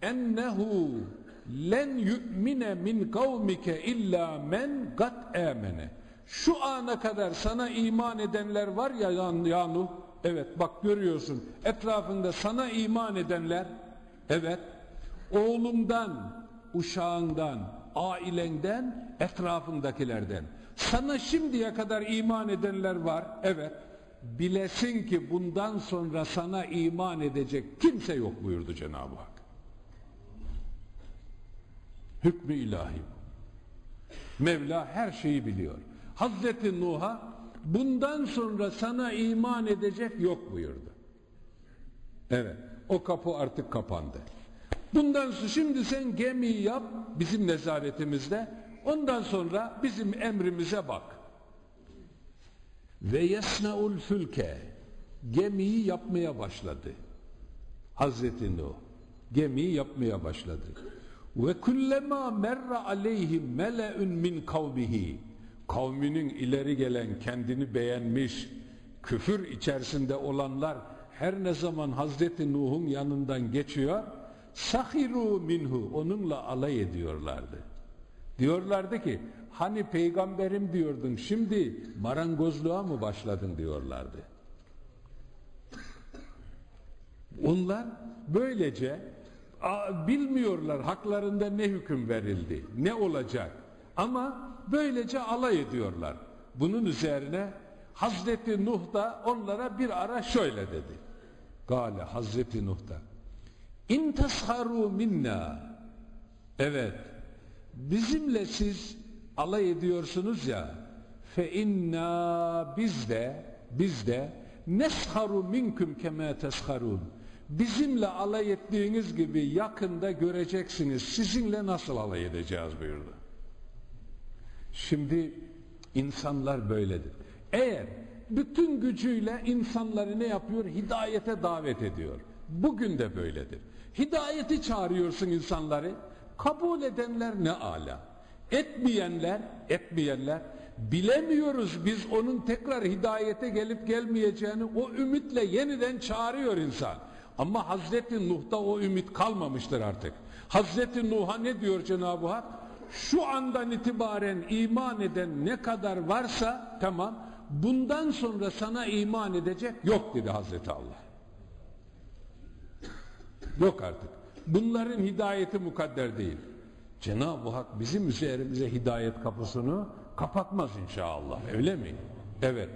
Ennehu len yu'mine min kavmike illa men gat amene. Şu ana kadar sana iman edenler var ya ya Nuh. Evet bak görüyorsun etrafında sana iman edenler. Evet oğlundan, uşağından, ailenden, etrafındakilerden. Sana şimdiye kadar iman edenler var. Evet. Bilesin ki bundan sonra sana iman edecek kimse yok buyurdu Cenab-ı Hak. Hükmü ilahi. Mevla her şeyi biliyor. Hazreti Nuh'a bundan sonra sana iman edecek yok buyurdu. Evet. O kapı artık kapandı. Bundan sonra şimdi sen gemiyi yap bizim nezaretimizde. Ondan sonra bizim emrimize bak. Ve yesnaul fülke gemiyi yapmaya başladı. Hazreti Nuh gemiyi yapmaya başladı. Ve kullema merra aleyhi mele'un min kavmihi kavminin ileri gelen kendini beğenmiş küfür içerisinde olanlar her ne zaman Hazreti Nuh'un yanından geçiyor sahiru minhu onunla alay ediyorlardı. Diyorlardı ki hani peygamberim diyordun şimdi marangozluğa mı başladın diyorlardı. Onlar böylece bilmiyorlar haklarında ne hüküm verildi, ne olacak. Ama böylece alay ediyorlar. Bunun üzerine Hazreti Nuh da onlara bir ara şöyle dedi. Gale Hazreti Nuh da İn tasharu minna Evet bizimle siz alay ediyorsunuz ya fe inna biz de biz de nesharu minkum kema tesharun bizimle alay ettiğiniz gibi yakında göreceksiniz sizinle nasıl alay edeceğiz buyurdu. Şimdi insanlar böyledir. Eğer bütün gücüyle insanları ne yapıyor? Hidayete davet ediyor. Bugün de böyledir. Hidayeti çağırıyorsun insanları. Kabul edenler ne ala. Etmeyenler, etmeyenler bilemiyoruz biz onun tekrar hidayete gelip gelmeyeceğini o ümitle yeniden çağırıyor insan. Ama Hazreti Nuh'ta o ümit kalmamıştır artık. Hazreti Nuh'a ne diyor Cenab-ı Hak? Şu andan itibaren iman eden ne kadar varsa tamam bundan sonra sana iman edecek yok dedi Hazreti Allah. Yok artık. Bunların hidayeti mukadder değil. Cenab-ı Hak bizim üzerimize hidayet kapısını kapatmaz inşallah. Öyle mi? Evet.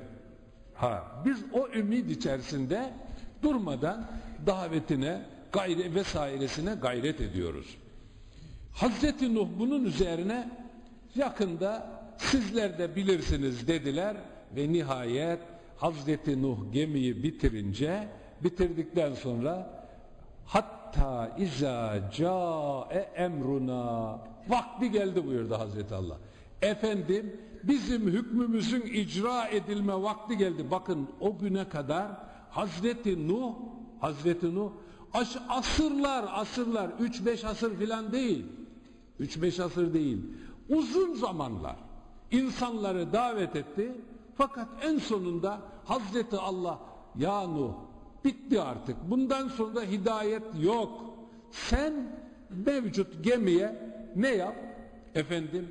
Ha, biz o ümit içerisinde durmadan davetine, gayre vesairesine gayret ediyoruz. Hazreti Nuh bunun üzerine yakında sizler de bilirsiniz dediler ve nihayet Hazreti Nuh gemiyi bitirince bitirdikten sonra hatta iza cae emruna vakti geldi buyurdu Hazreti Allah. Efendim bizim hükmümüzün icra edilme vakti geldi. Bakın o güne kadar Hazreti Nuh Hazreti Nuh as asırlar asırlar 3-5 asır filan değil 3-5 asır değil. Uzun zamanlar insanları davet etti. Fakat en sonunda Hazreti Allah ya Nuh bitti artık. Bundan sonra hidayet yok. Sen mevcut gemiye ne yap? Efendim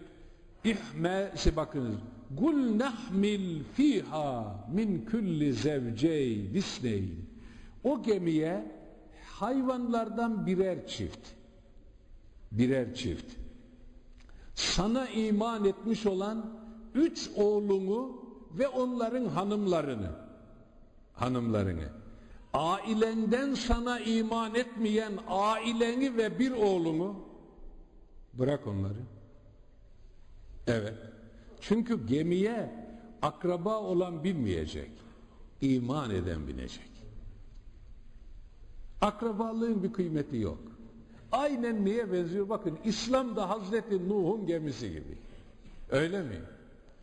ihme şey bakınız. Gul nahmil fiha min kulli zevcey bisneyn o gemiye hayvanlardan birer çift birer çift. Sana iman etmiş olan üç oğlunu ve onların hanımlarını hanımlarını. Ailenden sana iman etmeyen aileni ve bir oğlunu bırak onları. Evet. Çünkü gemiye akraba olan binmeyecek iman eden binecek. Akrabalığın bir kıymeti yok. Aynen neye benziyor? Bakın İslam da Hazreti Nuh'un gemisi gibi. Öyle mi?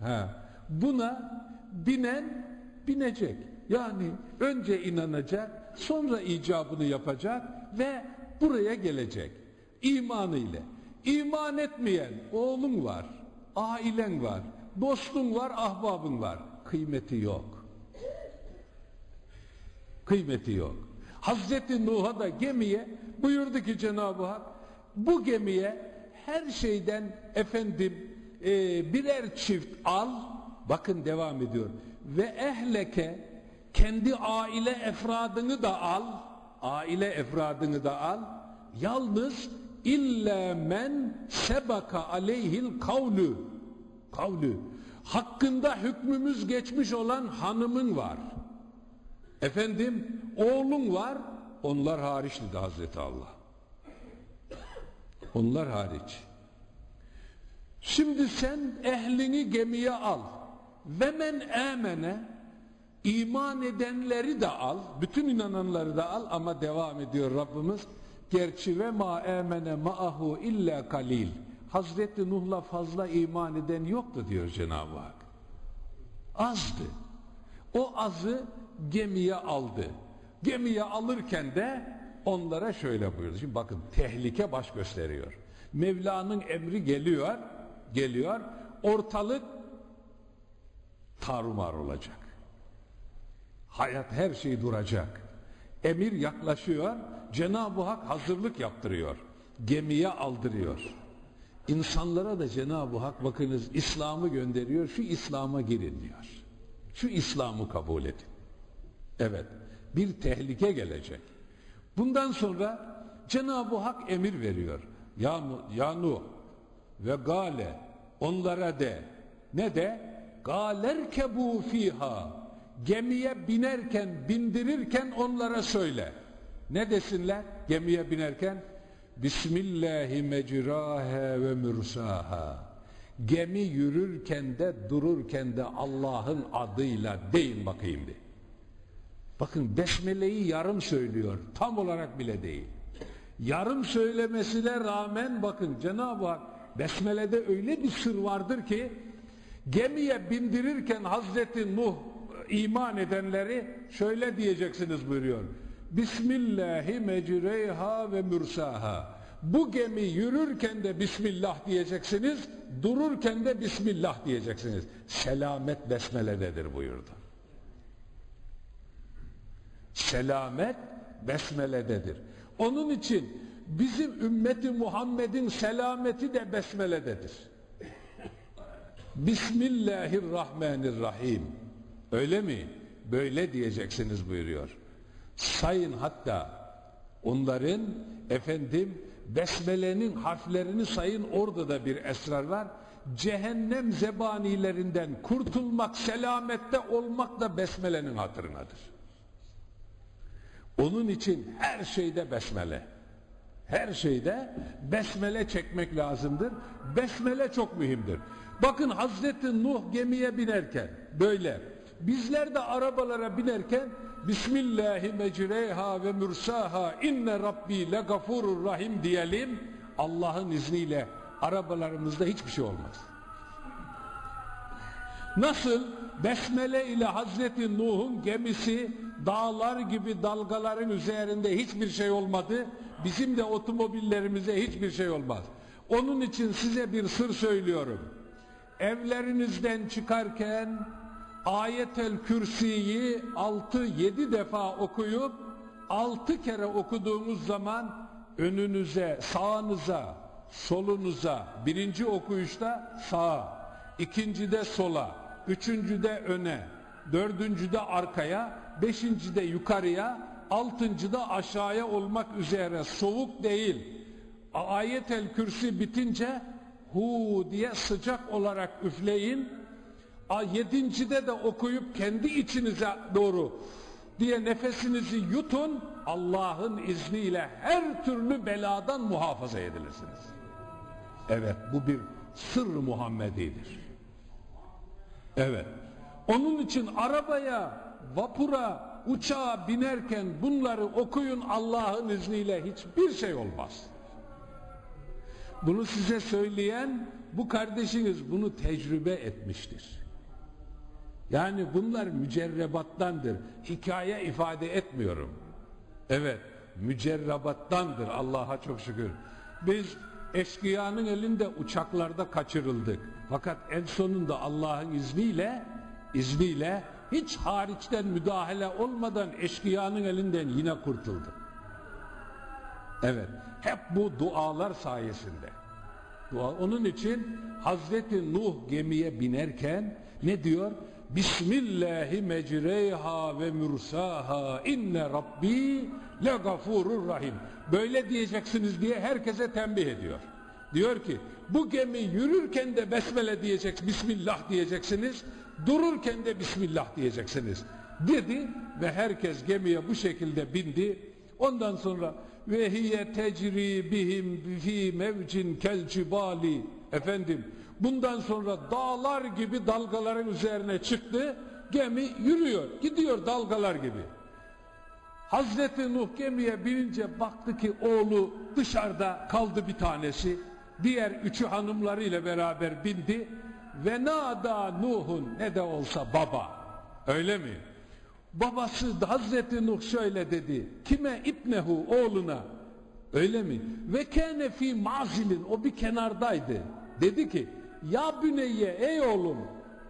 Ha. Buna binen binecek. Yani önce inanacak, sonra icabını yapacak ve buraya gelecek. İmanı ile. İman etmeyen oğlun var, ailen var, dostun var, ahbabın var. Kıymeti yok. Kıymeti yok. Hazreti Nuh'a da gemiye buyurdu ki Cenab-ı Hak bu gemiye her şeyden efendim e, birer çift al bakın devam ediyor. Ve ehleke kendi aile efradını da al, aile efradını da al. Yalnız illa men sebaka aleyhil kavlu. Kavlu. Hakkında hükmümüz geçmiş olan hanımın var. Efendim oğlun var. Onlar hariç dedi Hazreti Allah. Onlar hariç. Şimdi sen ehlini gemiye al. Ve men emene iman edenleri de al. Bütün inananları da al ama devam ediyor Rabbimiz. Gerçi ve ma emene ma'ahu illa kalil. Hazreti Nuh'la fazla iman eden yoktu diyor Cenab-ı Hak. Azdı. O azı gemiye aldı. Gemiye alırken de onlara şöyle buyurdu. Şimdi bakın tehlike baş gösteriyor. Mevla'nın emri geliyor, geliyor. Ortalık tarumar olacak. Hayat her şey duracak. Emir yaklaşıyor. Cenab-ı Hak hazırlık yaptırıyor. Gemiye aldırıyor. İnsanlara da Cenab-ı Hak bakınız İslam'ı gönderiyor. Şu İslam'a girin diyor. Şu İslam'ı kabul edin. Evet. Bir tehlike gelecek. Bundan sonra Cenab-ı Hak emir veriyor. Ya, ya ve gale onlara de ne de galerkebu fiha gemiye binerken bindirirken onlara söyle ne desinler gemiye binerken Bismillahi mecrahe ve mürsaha gemi yürürken de dururken de Allah'ın adıyla deyin bakayım de. Bakın besmeleyi yarım söylüyor tam olarak bile değil yarım söylemesine rağmen bakın Cenab-ı Hak besmelede öyle bir sır vardır ki gemiye bindirirken Hazreti Nuh iman edenleri şöyle diyeceksiniz buyuruyor. Bismillahi mecreyha ve mürsaha. Bu gemi yürürken de Bismillah diyeceksiniz, dururken de Bismillah diyeceksiniz. Selamet besmelededir buyurdu. Selamet besmelededir. Onun için bizim ümmeti Muhammed'in selameti de besmelededir. Bismillahirrahmanirrahim. Öyle mi? Böyle diyeceksiniz buyuruyor. Sayın hatta onların efendim besmelenin harflerini sayın orada da bir esrar var. Cehennem zebanilerinden kurtulmak, selamette olmak da besmelenin hatırınadır. Onun için her şeyde besmele. Her şeyde besmele çekmek lazımdır. Besmele çok mühimdir. Bakın Hazreti Nuh gemiye binerken böyle. Bizler de arabalara binerken Bismillahi mecreyha ve mürsaha inne rabbi le gafurur rahim diyelim. Allah'ın izniyle arabalarımızda hiçbir şey olmaz. Nasıl Besmele ile Hazreti Nuh'un gemisi dağlar gibi dalgaların üzerinde hiçbir şey olmadı. Bizim de otomobillerimize hiçbir şey olmaz. Onun için size bir sır söylüyorum. Evlerinizden çıkarken ayetel kürsiyi 6-7 defa okuyup 6 kere okuduğunuz zaman önünüze, sağınıza, solunuza birinci okuyuşta sağa, ikincide sola, üçüncüde öne, dördüncüde arkaya, beşincide yukarıya, altıncıda aşağıya olmak üzere soğuk değil. Ayetel kürsi bitince hu diye sıcak olarak üfleyin. A yedincide de okuyup kendi içinize doğru diye nefesinizi yutun. Allah'ın izniyle her türlü beladan muhafaza edilirsiniz. Evet bu bir sır Muhammedidir. Evet. Onun için arabaya, vapura, uçağa binerken bunları okuyun Allah'ın izniyle hiçbir şey olmaz. Bunu size söyleyen bu kardeşiniz bunu tecrübe etmiştir. Yani bunlar mücerrebattandır. Hikaye ifade etmiyorum. Evet, mücerrebattandır Allah'a çok şükür. Biz eşkıyanın elinde uçaklarda kaçırıldık. Fakat en sonunda Allah'ın izniyle izniyle hiç hariçten müdahale olmadan eşkıyanın elinden yine kurtulduk. Evet, hep bu dualar sayesinde. Dua. Onun için Hazreti Nuh gemiye binerken ne diyor? Bismillahi mecreyha ve mürsaha inne rabbi le gafurur rahim. Böyle diyeceksiniz diye herkese tembih ediyor. Diyor ki bu gemi yürürken de besmele diyecek, bismillah diyeceksiniz. Dururken de bismillah diyeceksiniz. Dedi ve herkes gemiye bu şekilde bindi. Ondan sonra ve hiye tecri bihim fi mevcin kel cibali efendim bundan sonra dağlar gibi dalgaların üzerine çıktı gemi yürüyor gidiyor dalgalar gibi Hazreti Nuh gemiye binince baktı ki oğlu dışarıda kaldı bir tanesi diğer üçü hanımlarıyla beraber bindi ve nada Nuh'un ne de olsa baba öyle mi? Babası Hazreti Nuh şöyle dedi. Kime İbnehu oğluna öyle mi? Ve kâne fî mazilin o bir kenardaydı. Dedi ki ya büneyye ey oğlum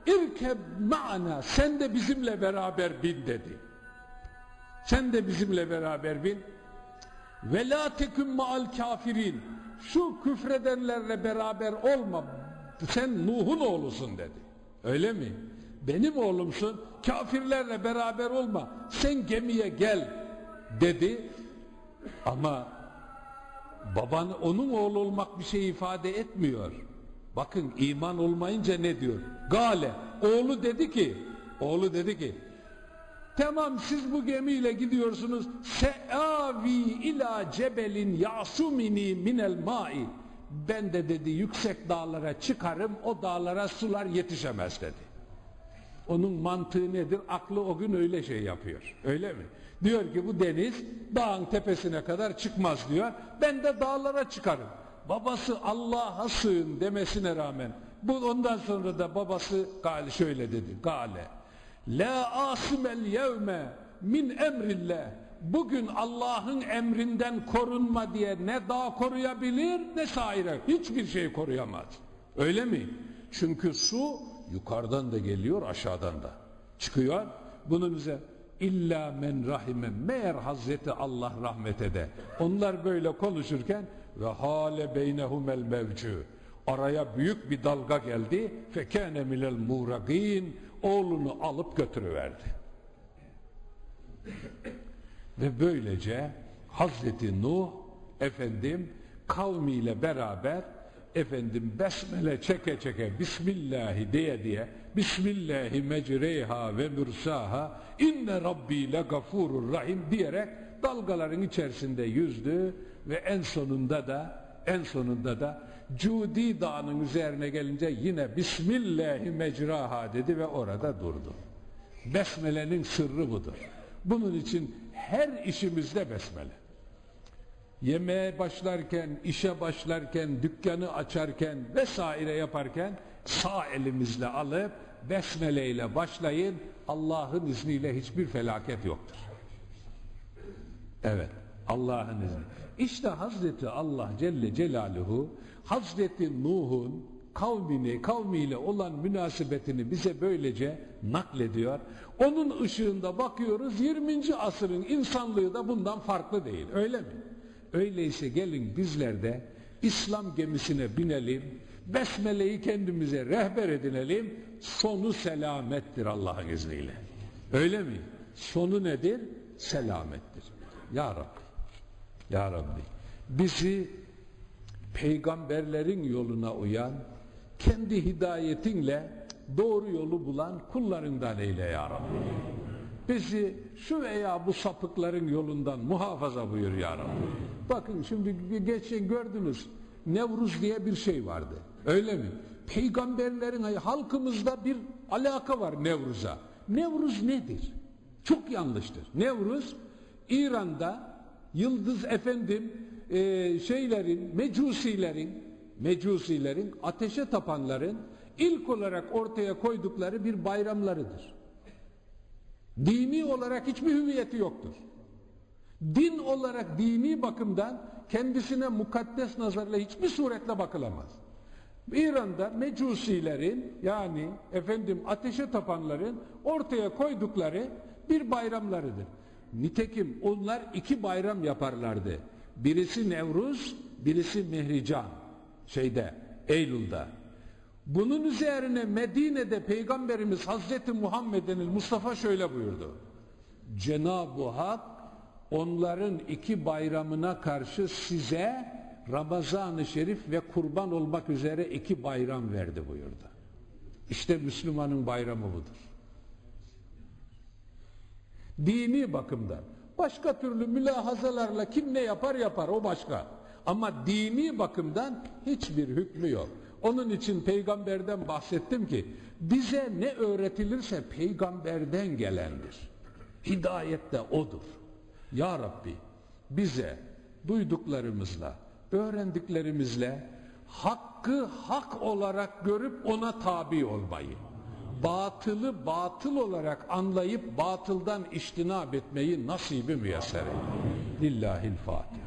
irkeb ma'ana sen de bizimle beraber bin dedi. Sen de bizimle beraber bin. Ve la teküm ma'al kafirin şu küfredenlerle beraber olma. Sen Nuh'un oğlusun dedi. Öyle mi? Benim oğlumsun kafirlerle beraber olma. Sen gemiye gel dedi. Ama baban onun oğlu olmak bir şey ifade etmiyor. Bakın iman olmayınca ne diyor? Gale oğlu dedi ki oğlu dedi ki tamam siz bu gemiyle gidiyorsunuz seavi ila cebelin yasumini minel mai ben de dedi yüksek dağlara çıkarım o dağlara sular yetişemez dedi onun mantığı nedir? Aklı o gün öyle şey yapıyor. Öyle mi? Diyor ki bu deniz dağın tepesine kadar çıkmaz diyor. Ben de dağlara çıkarım. Babası Allah'a sığın demesine rağmen bu ondan sonra da babası gal şöyle dedi. Gale. La asimel yevme min emrillah. Bugün Allah'ın emrinden korunma diye ne dağ koruyabilir ne saire. Hiçbir şey koruyamaz. Öyle mi? Çünkü su yukarıdan da geliyor aşağıdan da çıkıyor bunun üzerine illa men rahime meğer Hazreti Allah rahmet ede onlar böyle konuşurken ve hale beynehumel mevcu araya büyük bir dalga geldi fekene minel muragin oğlunu alıp götürüverdi. Ve böylece Hazreti Nuh efendim kavmiyle beraber efendim besmele çeke çeke Bismillahi diye diye Bismillahi mecreyha ve mürsaha inne rabbi le gafurur rahim diyerek dalgaların içerisinde yüzdü ve en sonunda da en sonunda da Cudi dağının üzerine gelince yine Bismillahi mecraha dedi ve orada durdu. Besmele'nin sırrı budur. Bunun için her işimizde besmele yemeğe başlarken, işe başlarken, dükkanı açarken vesaire yaparken sağ elimizle alıp besmele ile başlayın. Allah'ın izniyle hiçbir felaket yoktur. Evet, Allah'ın izni. İşte Hazreti Allah Celle Celaluhu Hazreti Nuh'un kavmini, kavmiyle olan münasebetini bize böylece naklediyor. Onun ışığında bakıyoruz 20. asırın insanlığı da bundan farklı değil. Öyle mi? Öyleyse gelin bizler de İslam gemisine binelim, Besmele'yi kendimize rehber edinelim, sonu selamettir Allah'ın izniyle. Öyle mi? Sonu nedir? Selamettir. Ya Rabbi, Ya Rabbi, bizi peygamberlerin yoluna uyan, kendi hidayetinle doğru yolu bulan kullarından eyle Ya Rabbi. Bizi şu veya bu sapıkların yolundan muhafaza buyur ya Rabbi. Bakın şimdi geçen gördünüz Nevruz diye bir şey vardı. Öyle mi? Peygamberlerin halkımızda bir alaka var Nevruz'a. Nevruz nedir? Çok yanlıştır. Nevruz İran'da yıldız efendim e, şeylerin, mecusilerin mecusilerin, ateşe tapanların ilk olarak ortaya koydukları bir bayramlarıdır. Dini olarak hiçbir hüviyeti yoktur. Din olarak dini bakımdan kendisine mukaddes nazarla hiçbir suretle bakılamaz. İran'da mecusilerin yani efendim ateşe tapanların ortaya koydukları bir bayramlarıdır. Nitekim onlar iki bayram yaparlardı. Birisi Nevruz, birisi Mehrican. Şeyde Eylül'de. Bunun üzerine Medine'de Peygamberimiz Hazreti Muhammed'in Mustafa şöyle buyurdu. Cenab-ı Hak onların iki bayramına karşı size Ramazan-ı Şerif ve kurban olmak üzere iki bayram verdi buyurdu. İşte Müslümanın bayramı budur. Dini bakımdan. Başka türlü mülahazalarla kim ne yapar yapar o başka. Ama dini bakımdan hiçbir hükmü yok. Onun için peygamberden bahsettim ki bize ne öğretilirse peygamberden gelendir. Hidayet de odur. Ya Rabbi bize duyduklarımızla, öğrendiklerimizle hakkı hak olarak görüp ona tabi olmayı, batılı batıl olarak anlayıp batıldan iştinab etmeyi nasibi müyesser. Lillahil Fatiha.